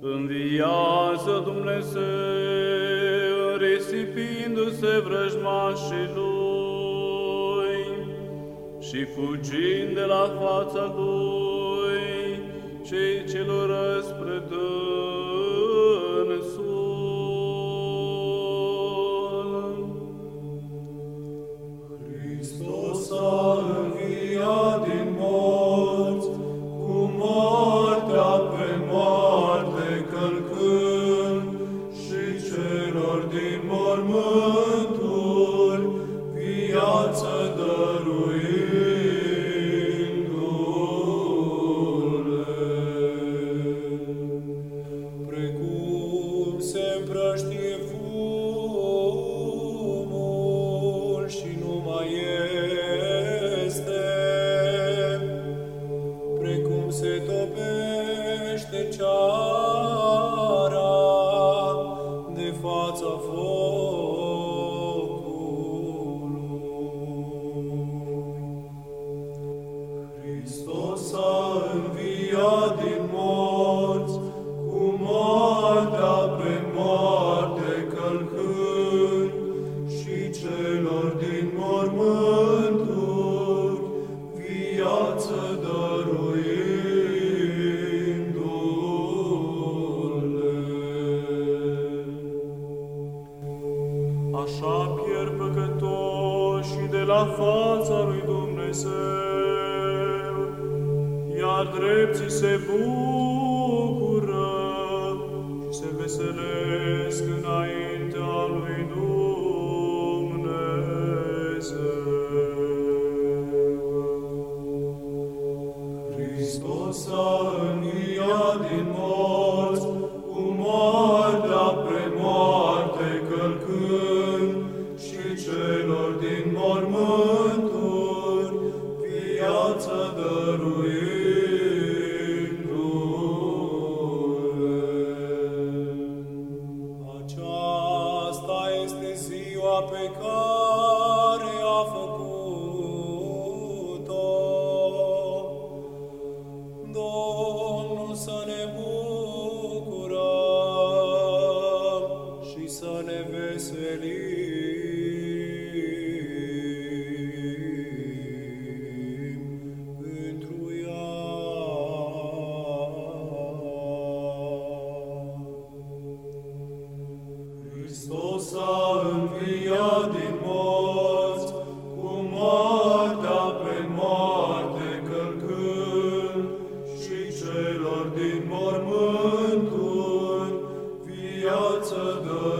Înviază Dumnezeu, risipindu-se vrăjmașii Lui și fugind de la fața Lui, cei ce l spre celor din mormânturi viață dăruindu-le. Precum se împrăștie fumul și nu mai este, precum se topește ceara înviat din morți, cu moartea pe moarte călcând, și celor din mormânturi viață dăruindu-le. Așa pierd păcătoși de la fața lui Dumnezeu, iar drepții se bucură și se veselesc înaintea lui Dumnezeu. Hristos a înviat din morți, cu moartea pe moarte călcând, și celor din mormânturi pe care a făcut-o. Domnul să ne bucurăm și să ne veselim. învia din morți, pe moarte călcând, și celor din mormânturi viață dă.